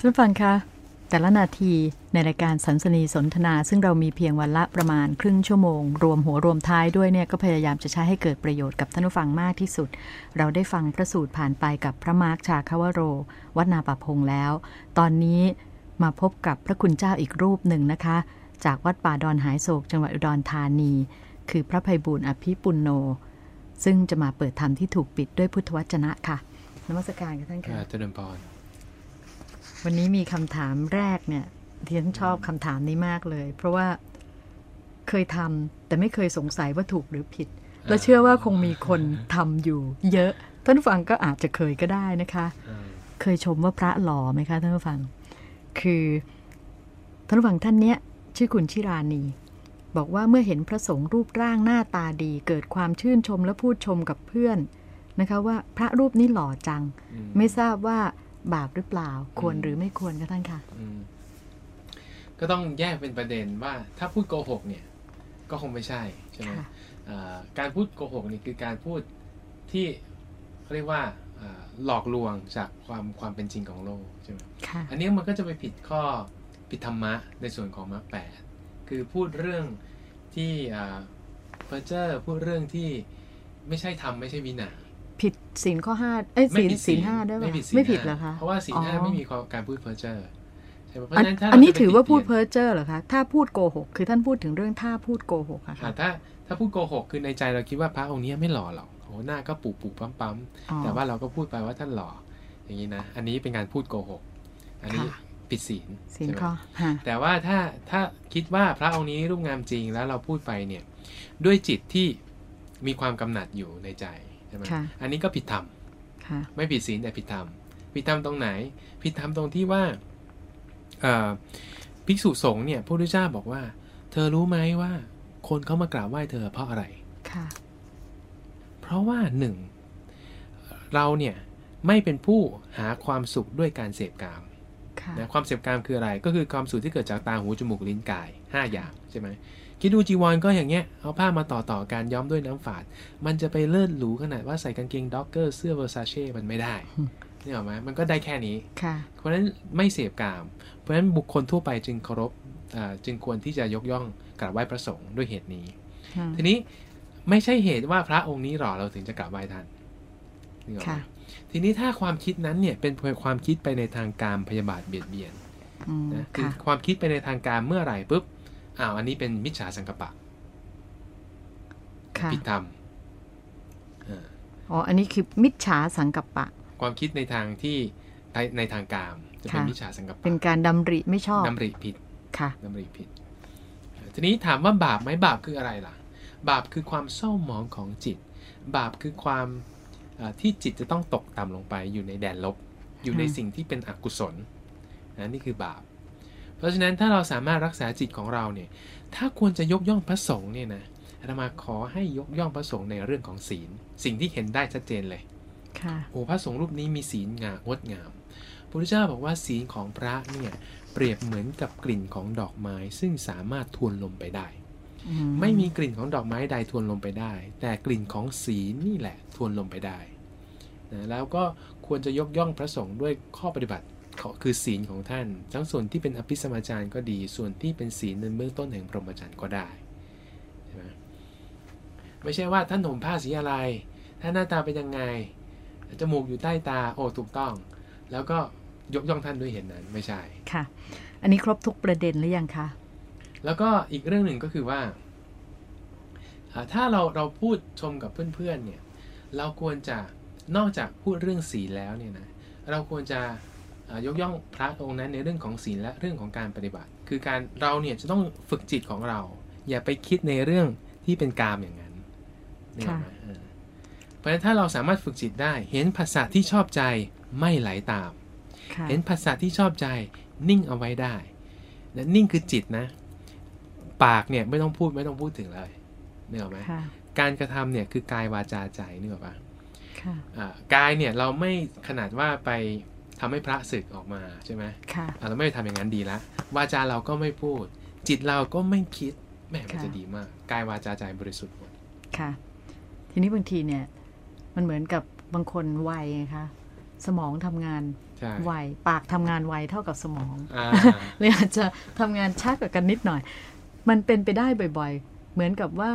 ท่านฟังคะแต่ละนาทีในรายการสันสนีสนทนา ซึ่งเรามีเพียงวันละประมาณครึ่งชั่วโมง รวมหัวรวมท้ายด้วยเนี่ยก็พยายามจะใช้ให้เกิดประโยชน์กับท่านผู้ฟังมากที่สุด เราได้ฟังพระสูตรผ่านไปกับพระมาร์คชาคาวโร วัดนาป่าพงแล้ว ตอนนี้มาพบกับพระคุณเจ้าอีกรูปหนึ่งนะคะ จากวัดป่าดอนหายโศกจังหวัดอุดรธานี คือพระภัยบุญอภิปุณโน ซึ่งจะมาเปิดธรรมที่ถูกปิดด้วยพุทธวจนะค่ะนมัสการกับท่านค่ะเจริญพร วันนี้มีคำถามแรกเนี่ยที่ฉันชอบคำถามนี้มากเลย เพราะว่าเคยทำแต่ไม่เคยสงสัยว่าถูกหรือผิด และเชื่อว่าคงมีคนทำอยู่ เยอะ ท่านผู้ฟังก็อาจจะเคยก็ได้นะคะ เคยชมว่าพระหล่อไหมคะท่านผู้ฟัง คือท่านผู้ฟังท่านเนี้ยชื่อคุณชิรานีบอกว่าเมื่อเห็นพระสงฆ์รูปร่างหน้าตาดี เกิดความชื่นชมและพูดชมกับเพื่อนนะคะว่าพระรูปนี้หล่อจัง ไม่ทราบว่า บาปหรือเปล่า ควรหรือไม่ควรคะท่านคะอืมก็ต้องแยกเป็นประเด็นว่าถ้าพูดโกหกเนี่ย ก็คงไม่ใช่ใช่ไหมค่ะอ่าการพูดโกหกนี่คือการพูดที่เขาเรียกว่าอ่าหลอกลวงจากความความเป็นจริงของโลกใช่ไหมค่ะอันนี้มันก็จะไปผิดข้อผิดธรรมะในส่วนของมรรคแปดคือพูดเรื่องที่อ่าเพอเจอร์พูดเรื่องที่ไม่ใช่ธรรมไม่ใช่วินัย ผิดศีลข้อห้าเอ้ยศีลผิดศีลห้าด้วยปะไม่ผิดศีลไม่ผิดห้าเหรอคะเพราะว่าศีลห้าอ๋อไม่มีการพูดเพอเจอร์ใช่ไหมเพราะอันฉะนั้นถ้าอันนี้เรจะไปถือว่าพูดผิเพ้อเจ้อเหรอคะถ้าพูดโกหก คือท่านพูดถึงเรื่องถ้าพูดโกหกอะอ่าค่ะถ้าถ้าพูดโกหกคือในใจเราคิดว่าพระองค์เนี้ยไม่หล่อหรอกโอ้หน้าก็ปุปุปั๊มปั๊มอ๋อแต่ว่าเราก็พูดไปว่าท่านหล่ออย่างนี้นะอันนี้เป็นการพูดโกหก อันนี้ค่ะผิดศีลศีลใช่ไหมข้อฮะแต่ว่าถ้าถ้าคิดว่าพระองค์นี้รูปงามจริงแล้วเราพูดไปเนี่ย ด้วยจิตที่มีความกำหนัดอยู่ในใจ ใช่ไหมค่ะอันนี้ก็ผิดธรรมค่ะไม่ผิดศีลแต่ผิดธรรมผิดธรรมตรงไหน ผิดธรรมตรงที่ว่าเอ่อภิกษุสงฆ์เนี่ยพระพุทธเจ้าบอกว่า เธอรู้ไหมว่า คนเขามากราบไหว้เธอเพราะอะไรค่ะเพราะว่าหนึ่งเราเนี่ยไม่เป็นผู้หาความสุขด้วยการเสพกามค่ะนะความเสพกามคืออะไร ก็คือความสุขที่เกิดจากตาหูจมูกลิ้นกายห้าอย่างใช่ไหม คิดดูจีวรก็อย่างเงี้ย เอาผ้ามาต่อต่อๆกันย้อมด้วยน้ำฝาด มันจะไปเลิศหรูขนาดว่าใส่กางเกงด็อกเกอร์เสื้อเวอร์ซาเช่มันไม่ได้นี่หรอกไหมมันก็ได้แค่นี้ค่ะเพราะฉะนั้นไม่เสพกาม เพราะฉะนั้นบุคคลทั่วไปจึงเคารพอ่าจึงควรที่จะยกย่องกราบไหว้พระสงฆ์ด้วยเหตุนี้อืมทีนี้ไม่ใช่เหตุว่าพระองค์นี้หล่อเราถึงจะกราบไหว้ท่านนึกออกไหมค่ะทีนี้ถ้าความคิดนั้นเนี่ยเป็นความคิดไปในทางการพยาบาทเบียดเบียนอืมนะคือค่ะความคิดไปในทางการเมื่อไหร่ปุ๊บ อ้าวอันนี้เป็นมิจฉาสังกปะค่ะผิดธรรมอ่าอ๋ออันนี้คือมิจฉาสังกัปปะ ความคิดในทางที่ในในทางการจะเป็นค่ะมิจฉาสังกปะเป็นการดำริไม่ชอบดำริผิดค่ะดำริผิด ทีนี้ถามว่าบาปไหมบาปคืออะไรล่ะ บาปคือความเศร้าหมองของจิต บาปคือความเอ่อที่จิตจะต้องตกต่ำลงไปอยู่ในแดนลบ อยู่ในอืมสิ่งที่เป็นอกุศลนะนี่คือบาป เพราะฉะนั้นถ้าเราสามารถรักษาจิตของเราเนี่ยถ้าควรจะยกย่องพระสงฆ์เนี่ยนะอาตมาขอให้ยกย่องพระสงฆ์ในเรื่องของศีล สิ่งที่เห็นได้ชัดเจนเลยค่ะโอ้พระสงฆ์รูปนี้มีศีลงามงดงามพระพุทธเจ้าบอกว่าศีลของพระเนี่ยเปรียบเหมือนกับกลิ่นของดอกไม้ ซึ่งสามารถทวนลมไปได้อืไม่มีกลิ่นของดอกไม้ใดทวนลมไปได้ แต่กลิ่นของศีลนี่แหละทวนลมไปได้นะแล้วก็ควรจะยกย่องพระสงฆ์ด้วยข้อปฏิบัติของ คือศีลของท่าน ทั้งส่วนที่เป็นอภิสมาจารก็ดี ส่วนที่เป็นศีลในเบื้องต้นแห่งพรหมจรรย์ก็ได้ใช่ไหมไม่ใช่ว่าท่านห่มผ้าสีอะไรท่านหน้าตาเป็นยังไงจมูกอยู่ใต้ตาโอ้ถูกต้อง แล้วก็ยกย่องท่านด้วยเหตุนั้นไม่ใช่ค่ะ อันนี้ครบทุกประเด็นหรือยังคะแล้วก็อีกเรื่องหนึ่งก็คือว่าอ่าถ้าเราเราพูดชมกับเพื่อนๆเนี่ยเราควรจะนอกจากพูดเรื่องศีลแล้วเนี่ยนะเราควรจะอ่า ยกย่องพระองค์นั้นในเรื่องของศีลและเรื่องของการปฏิบัติ คือการเราเนี่ยจะต้องฝึกจิตของเรา อย่าไปคิดในเรื่องที่เป็นกามอย่างนั้นนึกออกไหมเออเพราะฉะนั้นถ้าเราสามารถฝึกจิตได้ เห็นภาษาที่ชอบใจไม่ไหลตามค่ะเห็นภาษาที่ชอบใจนิ่งเอาไว้ได้นะนิ่งคือจิตนะ ปากเนี่ยไม่ต้องพูดไม่ต้องพูดถึงเลยนึกออกไหมค่ะการกระทำเนี่ยคือกายวาจาใจนึกออกปะค่ะอ่ากายเนี่ยเราไม่ขนาดว่าไป ทำให้พระศึกออกมาใช่ไหมค่ะอะเราไม่ไปทำอย่างนั้นดีละวาจาเราก็ไม่พูด จิตเราก็ไม่คิดแหม่มันค่ะจะดีมากกายวาจาใจบริสุทธิ์หมดค่ะ ทีนี้บางทีเนี่ย มันเหมือนกับบางคนวัยไงคะสมองทำงานใช่ไวปากทำงานไวเท่ากับสมองอ่าเลยอาจจะทำงานช้ากว่ากันนิดหน่อย มันเป็นไปได้บ่อย ๆ เหมือนกับว่า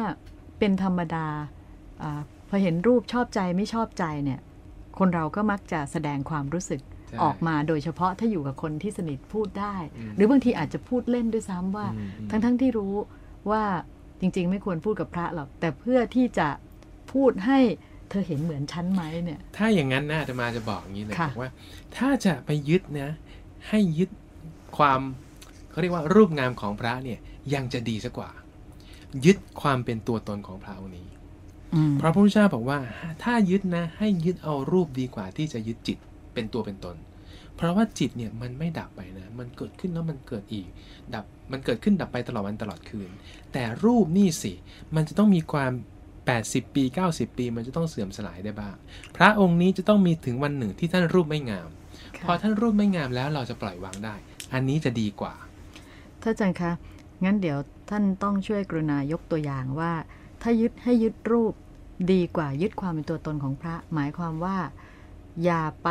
เป็นธรรมดาอาพอเห็นรูปชอบใจไม่ชอบใจเนี่ย คนเราก็มักจะแสดงความรู้สึกใช่ ออกมาโดยเฉพาะถ้าอยู่กับคนที่สนิทพูดได้อืมหรือบางทีอาจจะพูดเล่นด้วยซ้ำว่าอืมอืมทั้งๆที่รู้ว่าจริง ๆ ไม่ควรพูดกับพระหรอก แต่เพื่อที่จะพูดให้เธอเห็นเหมือนฉันไหมเนี่ย ถ้าอย่างนั้นนะอาตมาจะบอกอย่างนี้เลยค่ะบอกว่า ถ้าจะไปยึดนะ ให้ยึดความเขาเรียกว่ารูปงามของพระเนี่ยยังจะดีสักกว่า ยึดความเป็นตัวตนของพระองค์นี้อืมเพราะพระพุทธเจ้าบอกว่า ถ้ายึดนะ ให้ยึดเอารูปดีกว่าที่จะยึดจิต เป็นตัวเป็นตน เพราะว่าจิตเนี่ยมันไม่ดับไปนะ มันเกิดขึ้นแล้วมันเกิดอีก ดับ มันเกิดขึ้นดับไปตลอดวันตลอดคืน แต่รูปนี่สิ มันจะต้องมีความ 80 ปี 90 ปี มันจะต้องเสื่อมสลายได้บ้าง พระองค์นี้จะต้องมีถึงวันหนึ่งที่ท่านรูปไม่งามค่ะพอท่านรูปไม่งามแล้วเราจะปล่อยวางได้ อันนี้จะดีกว่าท่านอาจารย์คะ งั้นเดี๋ยวท่านต้องช่วยกรุณายกตัวอย่างว่า ถ้ายึดให้ยึดรูปดีกว่ายึดความเป็นตัวตนของพระ หมายความว่า อย่าไป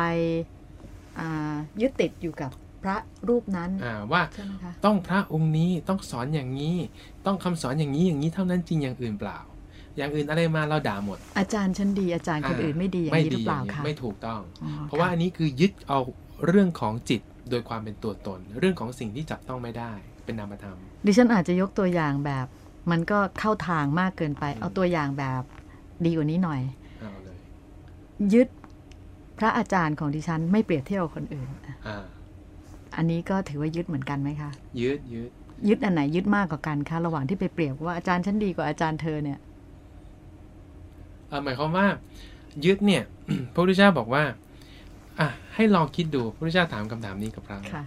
อ่ายึดติดอยู่กับพระรูปนั้นอ่าว่าใช่ไหมคะต้องพระองค์นี้ต้องสอนอย่างนี้ ต้องคำสอนอย่างนี้อย่างนี้เท่านั้นจริงอย่างอื่นเปล่า อย่างอื่นอะไรมาเราด่าหมด อาจารย์ฉันดีอาจารย์คนอื่นไม่ดีอย่างไม่นี้หรืดีอเปล่าย่งนี้คะไม่ถูกต้องอ๋อเพราะว่าค่อันนี้คือยึดเอาเรื่องของจิตโดยความเป็นตัวตน เรื่องของสิ่งที่จับต้องไม่ได้เป็นนามธรรม ดิฉันอาจจะยกตัวอย่างแบบมันก็เข้าทางมากเกินไป เอาตัวอย่างแบบดีกว่านี้หน่อยเอาเลยยึด พระอาจารย์ของดิฉันไม่เปรียบเทียบกับคนอื่นอะอ่าอันนี้ก็ถือว่ายึดเหมือนกันไหมคะ ยึดยึดยึดอันไหนยึดมากกว่ากันคะระหว่างที่ไปเปรียบว่าอาจารย์ฉันดีกว่าอาจารย์เธอเนี่ยเอ่อหมายความว่า ยึดเนี่ยพระพุทธเจ้าบอกว่าอะให้ลองคิดดูพระพุทธเจ้าถามคำถามนี้กับเราค่ะ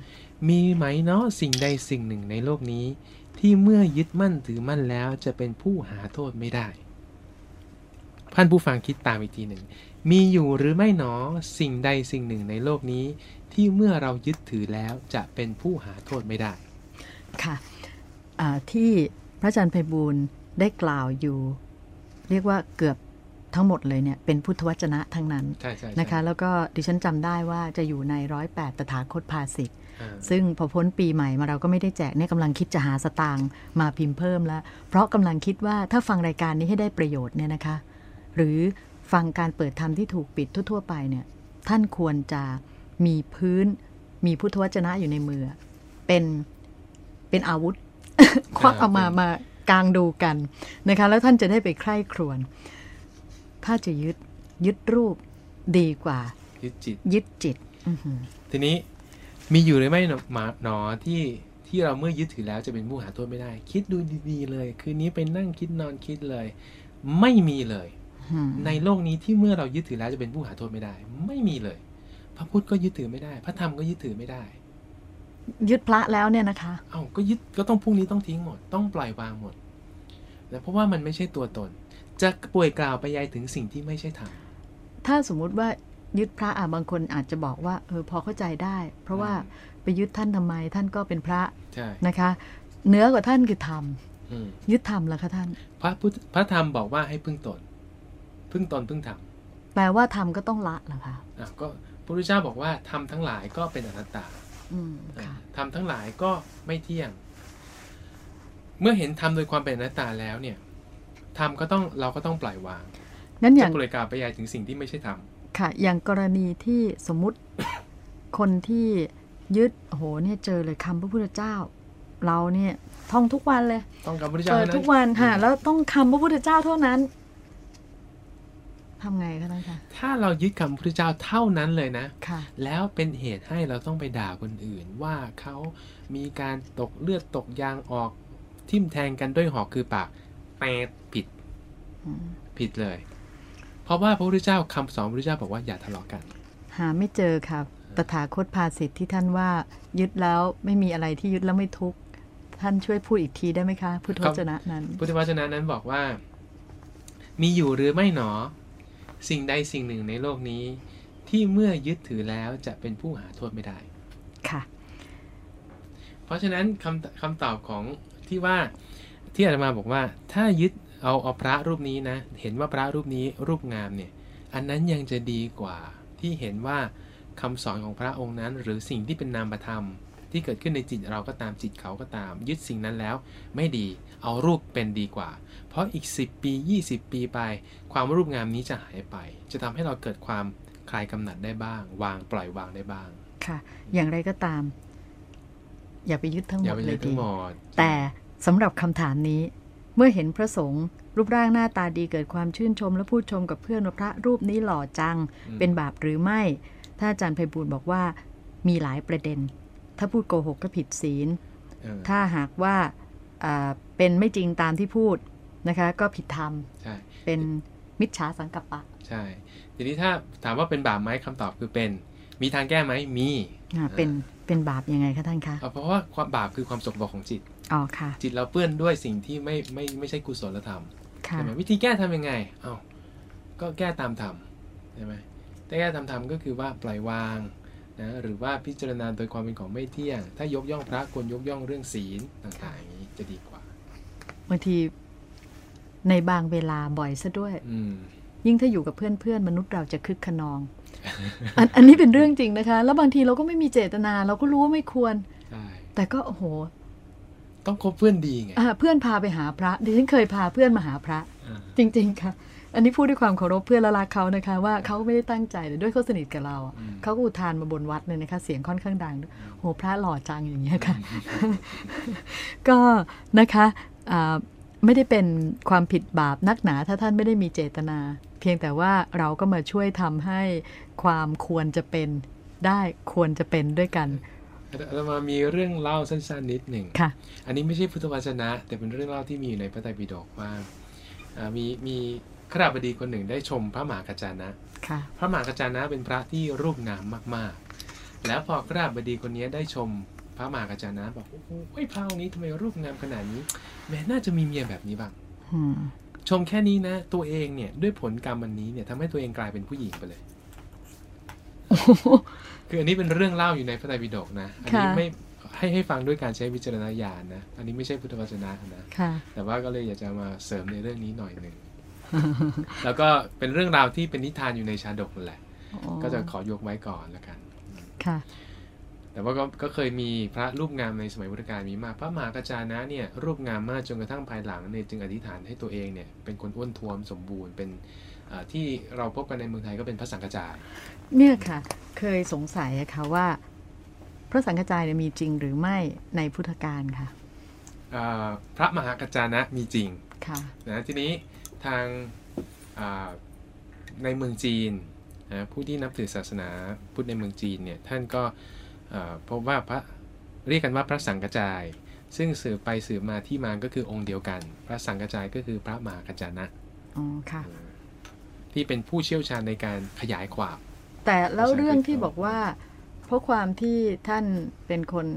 มีไหมเนาะสิ่งใดสิ่งหนึ่งในโลกนี้ ที่เมื่อยึดมั่นถือมั่นแล้วจะเป็นผู้หาโทษไม่ได้ ท่านผู้ฟังคิดตามอีกทีหนึ่ง มีอยู่หรือไม่หนอสิ่งใดสิ่งหนึ่งในโลกนี้ ที่เมื่อเรายึดถือแล้วจะเป็นผู้หาโทษไม่ได้ ค่ะอ่าที่พระอาจารย์ไพบูลย์ได้กล่าวอยู่ เรียกว่าเกือบทั้งหมดเลยเนี่ยเป็นพุทธวจนะทั้งนั้นใช่ใช่ใช่นะคะ แล้วก็ดิฉันจำได้ว่าจะอยู่ในร้อยแปดตถาคตภาสิทธอ่าซึ่งพอพ้นปีใหม่มาเราก็ไม่ได้แจกเนี่ยกำลังคิดจะหาสตางค์มาพิมพ์เพิ่มแล้ว เพราะกำลังคิดว่าถ้าฟังรายการนี้ให้ได้ประโยชน์เนี่ยนะคะ หรือฟังการเปิดธรรมที่ถูกปิดทั่ว ๆ ไปเนี่ยท่านควรจะมีพื้น มีพุทธวจนะอยู่ในมือ เป็นเป็นอาวุธควักเอามามากางดูกันนะคะ แล้วท่านจะได้ไปใคร่ครวญถ้าจะยึดยึดรูปดีกว่า ยึดจิตยึดจิตอือหือทีนี้มีอยู่หรือไม่หนอหมาหนอที่ที่เราเมื่อยึดถือแล้วจะเป็นผู้หาโทษไม่ได้ คิดดูดีๆเลย คืนนี้ไปนั่งคิดนอนคิดเลย ไม่มีเลยอืม ในโลกนี้ที่เมื่อเรายึดถือแล้วจะเป็นผู้หาโทษไม่ได้ ไม่มีเลย พระพุทธก็ยึดถือไม่ได้ พระธรรมก็ยึดถือไม่ได้ ยึดพระแล้วเนี่ยนะคะเอ้าก็ยึดก็ต้องพรุ่งนี้ต้องทิ้งหมด ต้องปล่อยวางหมดนะเพราะว่ามันไม่ใช่ตัวตน จะป่วยกล่าวไปยายถึงสิ่งที่ไม่ใช่ธรรมถ้าสมมุติว่ายึดพระอะบางคนอาจจะบอกว่าเออพอเข้าใจได้ เพราะว่าอืมไปยึดท่านทำไมท่านก็เป็นพระใช่นะคะเหนือกว่าท่านคือธรรมอืมยึดธรรมแล้วคะท่าน พระพุทธพระธรรมบอกว่าให้พึ่งตน พึ่งตนพึ่งธรรมแปลว่าธรรมก็ต้องละเหรอคะอะก็พระพุทธเจ้าบอกว่าทำทั้งหลายก็เป็นอนัตตาอืมค่ะทำทั้งหลายก็ไม่เที่ยง เมื่อเห็นทำโดยความเป็นอนัตตาแล้วเนี่ยทำก็ต้องเราก็ต้องปล่อยวางงั้นอจะย่างปล่อยกล่าวไปยายถึงสิ่งที่ไม่ใช่ธรรมค่ะ อย่างกรณีที่สมมุติคนที่ยึดโอ้โหเนี่ยเจอเลยคำพระพุทธเจ้า เราเนี่ยท่องทุกวันเลยต้องกับพระพุทธเจ้าเปิดเท่าทุกวันค่ะอืมแล้วต้องคำพระพุทธเจ้าเท่านั้น ทำไงคะท่านคะถ้าเรายึดคำพระพุทธเจ้าเท่านั้นเลยนะค่ะแล้วเป็นเหตุให้เราต้องไปด่าคนอื่น ว่าเขามีการตกเลือดตกยางออกทิ่มแทงกันด้วยหอกคือปากแปดผิดอืมผิดเลย เพราะว่าพระพุทธเจ้าคำสอนพระพุทธเจ้าบอกว่าอย่าทะเลาะกัน หาไม่เจอค่ะตถาคตภาสิทธิ์ที่ท่านว่า ยึดแล้วไม่มีอะไรที่ยึดแล้วไม่ทุกข์ท่านช่วยพูดอีกทีได้ไหมคะ พุทธวจนะนั้น พุทธวจนะนั้นบอกว่า มีอยู่หรือไม่หนอ สิ่งใดสิ่งหนึ่งในโลกนี้ ที่เมื่อยึดถือแล้วจะเป็นผู้หาโทษไม่ได้ค่ะ เพราะฉะนั้นคำคำตอบของที่ว่าที่อาตมาบอกว่า ถ้ายึดเอาเอาพระรูปนี้นะ เห็นว่าพระรูปนี้รูปงามเนี่ย อันนั้นยังจะดีกว่าที่เห็นว่าคำสอนของพระองค์นั้น หรือสิ่งที่เป็นนามธรรม ที่เกิดขึ้นในจิตเราก็ตามจิตเขาก็ตาม ยึดสิ่งนั้นแล้ว ไม่ดีเอารูปเป็นดีกว่า เพราะอีก 10 ปี 20 ปีไป ความรูปงามนี้จะหายไป จะทำให้เราเกิดความคลายกำหนัดได้บ้าง วางปล่อยวางได้บ้าง ค่ะ อย่างไรก็ตาม อย่าไปยึดทั้งหอมย่าดไปเลยึยดทั้ดีงหมดแต่สำหรับคำถามนี้ เมื่อเห็นพระสงฆ์รูปร่างหน้าตาดีเกิดความชื่นชม และพูดชมกับเพื่อนว่าพระรูปนี้หล่อจังอืมเป็นบาปหรือไม่ ถ้าอาจารย์ไพบูลย์บอกว่ามีหลายประเด็น ถ้าพูดโกหกก็ผิดศีลเออถ้าหากว่าอ่าเป็นไม่จริงตามที่พูดนะคะก็ผิดธรรมใช่เป็นมิจฉาสังกัปปะ ใช่ ทีนี้ถ้าถามว่าเป็นบาปไหมคำตอบคือเป็น มีทางแก้ไหมมีอ่าเป็นเป็นบาปยังไงคะท่านคะเอาเพราะว่าความบาปคือความสกปรกของจิตอ๋อค่ะ จิตเราเปื้อนด้วยสิ่งที่ไม่ไม่ไม่ใช่กุศลธรรมค่ะใช่ไหมวิธีแก้ทำยังไงเอาก็แก้ตามธรรมใช่ไหมแต่แก้ตามธรรมก็คือว่าปล่อยวาง นะหรือว่าพิจารณาโดยความเป็นของไม่เที่ยง ถ้ายกย่องพระควรยกย่องเรื่องศีลต่างๆอย่างนี้จะดีกว่าบางทีในบางเวลาบ่อยซะด้วยอืมยิ่งถ้าอยู่กับเพื่อนๆมนุษย์เราจะคึกขนองอันอันนี้เป็นเรื่องจริงนะคะ แล้วบางทีเราก็ไม่มีเจตนา เราก็รู้ว่าไม่ควรใช่แต่ก็โอ้โห ต้องคบเพื่อนดีไงอ่าเพื่อนพาไปหาพระดิฉันเคยพาเพื่อนมาหาพระอ่าจริง ๆ ค่ะ อันนี้พูดด้วยความเคารพเพื่อนและรักเขานะคะ ว่าเขาไม่ได้ตั้งใจแต่ด้วยเขาสนิทกับเราอะอืมเขาก็อุทานมาบนวัดเลยนะคะ เสียงค่อนข้างดังด้วยโหพระหล่อจังอย่างเงี้ยค่ะ ก็นะคะอ่าไม่ได้เป็นความผิดบาปนักหนา ถ้าท่านไม่ได้มีเจตนา เพียงแต่ว่าเราก็มาช่วยทำให้ความควรจะเป็นได้ควรจะเป็นด้วยกันเรามามีเรื่องเล่าสั้นๆนิดหนึ่งค่ะ อันนี้ไม่ใช่พุทธวจนะ แต่เป็นเรื่องเล่าที่มีอยู่ในพระไตรปิฎกว่าอ่ามีมี ขราบดีคนหนึ่งได้ชมพระมหากัจจานะค่ะพระมหากัจจานะเป็นพระที่รูปงามมากๆ แล้วพอขราบดีคนนี้ได้ชมพระมหากัจจานะบอกโอ้โหไอ้พระองค์นี้ทำไมรูปงามขนาดนี้แหม้น่าจะมีเมียแบบนี้บ้างอืมชมแค่นี้นะ ตัวเองเนี่ยด้วยผลกรรมอันนี้เนี่ยทำให้ตัวเองกลายเป็นผู้หญิงไปเลยคืออันนี้เป็นเรื่องเล่าอยู่ในพระไตรปิฎกนะอันนี้ค่ะไม่ให้ให้ฟังด้วยการใช้วิจารณญาณนะ อันนี้ไม่ใช่พุทธวจนะนะค่ะแต่ว่าก็เลยอยากจะมาเสริมในเรื่องนี้หน่อยหนึ่ง แล้วก็เป็นเรื่องราวที่เป็นนิทานอยู่ในชาดกนั่นแหละ ก็จะขอยกไว้ก่อนแล้วกันค่ะ แต่ว่าก็ก็เคยมีพระรูปงามในสมัยพุทธกาลมีมาก พระมหากัจจานะเนี่ยรูปงามมากจนกระทั่งภายหลังเนี่ยจึงอธิษฐานให้ตัวเองเนี่ยเป็นคนอ้วนท้วมสมบูรณ์เป็นเอ่อที่เราพบกันในเมืองไทยก็เป็นพระสังฆจายเนี่ยค่ะ เคยสงสัยอะค่ะว่า พระสังฆจายเนี่ยมีจริงหรือไม่ในพุทธการค่ะเอ่อพระมหากัจจานะมีจริงค่ะนะทีนี้ ทางอ่าในเมืองจีนนะผู้ที่นับถือศาสนาพุทธในเมืองจีนเนี่ยท่านก็เอ่อพบว่าพระเรียกกันว่าพระสังฆจาย ซึ่งสืบไปสืบมาที่มาก็คือองค์เดียวกัน พระสังฆจายก็คือพระมหากัจจานะอ๋อค่ะที่เป็นผู้เชี่ยวชาญในการขยายความ แต่แล้วภาษาอังกฤษเรื่องที่บอกว่า เพราะความที่ท่านเป็นคน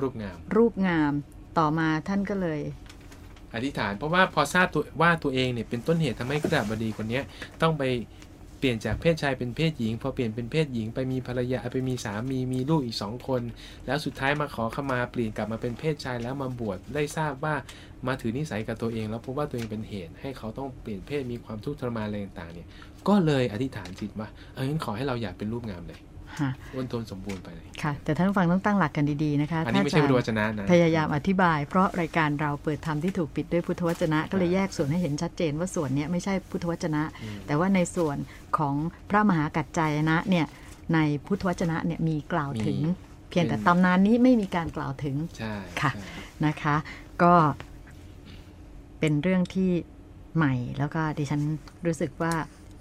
รูปงาม รูปงามต่อมาท่านก็เลย อธิษฐาน เพราะว่าพอทราบตัวว่าตัวเองเนี่ยเป็นต้นเหตุทำให้กระดาบดีคนนี้ต้องไปเปลี่ยนจากเพศชายเป็นเพศหญิง พอเปลี่ยนเป็นเพศหญิง ไปมีภรรยาไปมีสามีมีลูกอีกสองคน แล้วสุดท้ายมาขอขมาเปลี่ยนกลับมาเป็นเพศชายแล้วมาบวชได้ทราบว่ามาถือนิสัยกับตัวเอง แล้วพบว่าตัวเองเป็นเหตุให้เขาต้องเปลี่ยนเพศมีความทุกข์ทรมานอะไรต่างๆเนี่ยก็เลยอธิษฐานจิตว่าเอองั้นขอให้เราอยากเป็นรูปงามเลย อ้วนทนสมบูรณ์ไปเลยค่ะ แต่ท่านผู้ฟังต้องตั้งหลักกันดีๆนะคะอันนี้ไม่ใช่ถ้าพุทธวอาจจารย์นะนะ พยายามอธิบาย เพราะรายการเราเปิดธรรมที่ถูกปิดด้วยพุทธวจนะ ก็เลยแยกส่วนให้เห็นชัดเจนว่าส่วนเนี้ยไม่ใช่พุทธวจนะอืมแต่ว่าในส่วนของพระมหากัจจายนะเนี่ยในพุทธวจนะเนี่ยมีกล่าวถึง เพียงแต่ตำนานนี้ไม่มีการกล่าวถึงใช่ค่ะใช่นะคะ ก็เป็นเรื่องที่ใหม่แล้วก็ดิฉันรู้สึกว่า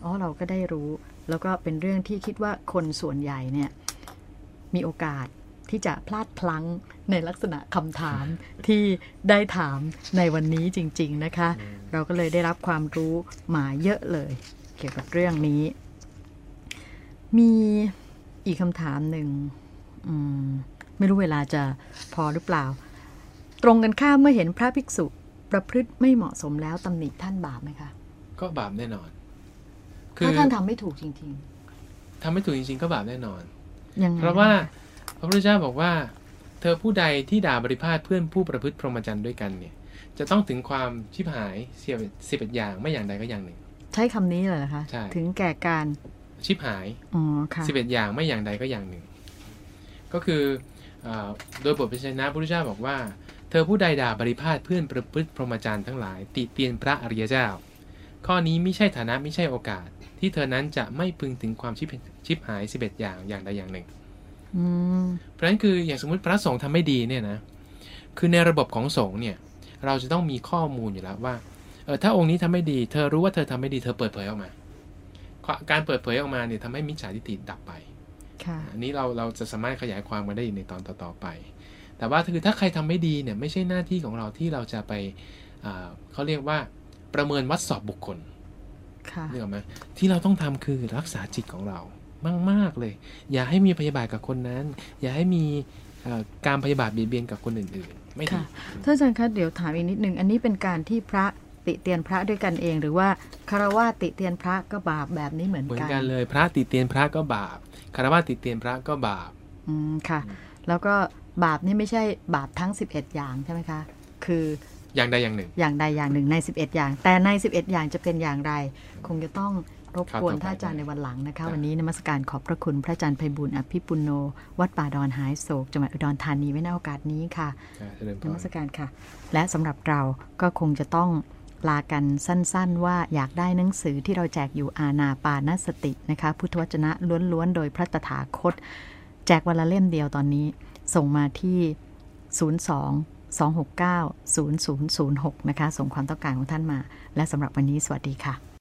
อ๋อเราก็ได้รู้ แล้วก็เป็นเรื่องที่คิดว่าคนส่วนใหญ่เนี่ยมีโอกาสที่จะพลาดพลั้งในลักษณะคำถามที่ได้ถามในวันนี้จริง ๆนะคะ เราก็เลยได้รับความรู้มาเยอะเลย เกี่ยวกับเรื่องนี้ มีอีกคำถามหนึ่งอืมไม่รู้เวลาจะพอหรือเปล่า ตรงกันข้ามเมื่อเห็นพระภิกษุประพฤติไม่เหมาะสมแล้วตำหนิท่านบาปไหมคะ ก็บาปแน่นอน ถ้าท่านทำไม่ถูกจริงทำไม่ถูกจริง ๆ ก็บาปแน่นอนๆยังไงเพราะว่าพระพุทธเจ้าบอกว่า เธอผู้ใดที่ด่าบริพาทเพื่อนผู้ประพฤติพรหมจรรย์ด้วยกันเนี่ย จะต้องถึงความชิบหายเสียสิบเอ็ดอย่างไม่อย่างใดก็อย่างหนึ่ง ใช้คำนี้เลยเหรอคะใช่ถึงแก่การชิบหายอ๋อค่ะ11อย่างไม่อย่างใดก็อย่างหนึ่ง ก็คืออาโดยบทพิชนะพระพุทธเจ้าบอกว่าเธอผู้ใดด่าบริพาทเพื่อนประพฤติพรหมจรรย์ทั้งหลาย ติเตียนพระอริยเจ้า ข้อนี้ไม่ใช่ฐานะไม่ใช่โอกาส ที่เธอนั้นจะไม่พึงถึงความชิบชิบหาย11อย่างอย่างใดอย่างหนึ่งอืมเพราะฉะนั้นคืออย่างสมมติพระสงฆ์ทำไม่ดีเนี่ยนะคือในระบบของสงฆ์เนี่ยเราจะต้องมีข้อมูลอยู่แล้วว่าเออถ้าองค์นี้ทำไม่ดี เธอรู้ว่าเธอทำไม่ดีเธอเปิดเผยออกมา การเปิดเผยออกมาเนี่ยทำให้มิจฉาทิฏฐิดับไปค่ะอันนี้เราเราจะสามารถขยายความกันได้อีกในตอนต่อๆไป แต่ว่าคือถ้าใครทำไม่ดีเนี่ยไม่ใช่หน้าที่ของเราที่เราจะไปอ่าเขาเรียกว่าประเมินวัดสอบบุคคล ค่ะ นึกออกไหมที่เราต้องทำคือรักษาจิตของเรามากๆเลย อย่าให้มีพยาบาทกับคนนั้น อย่าให้มีเอ่อการพยาบาทเบียดเบียนกับคนอื่นๆ ไม่ดีค่ะท่านอาจารย์คะเดี๋ยวถามอีกนิดนึงอันนี้เป็นการที่พระติเตียนพระด้วยกันเอง หรือว่าคารวะติเตียนพระก็บาปแบบนี้เหมือนเหมือนกันกันเลย พระติเตียนพระก็บาปคารวะติเตียนพระก็บาปอืมค่ะ แล้วก็บาปนี่ไม่ใช่บาปทั้ง 11 อย่างใช่ไหมคะ คือ อย่างใดอย่างหนึ่ง อย่างใดอย่างหนึ่งใน 11 อย่าง แต่ใน 11 อย่างจะเป็นอย่างไร คงจะต้องรบกวนครับท่านอาจารย์ในวันหลังนะครัคะบวันนี้นมัสการขอบพระคุณพระอาจารย์ไพบุญอภิปุโน วัดป่าดอนหายโศกจังหวัดอุดรธานีไว้ในโอกาสนี้ค่ะอ่าเจริญพนรมัสการค่ะ และสำหรับเราก็คงจะต้องลากันสั้นๆ ว่าอยากได้หนังสือที่เราแจกอยู่อาณาปานสตินะคะพุทธวจนะล้วนๆ โดยพระตถาคต แจกวันละเล่มเดียวตอนนี้ ส่งมาที่ 02 269 0006 นะคะส่งความต้องการของท่านมา และสำหรับวันนี้สวัสดีค่ะ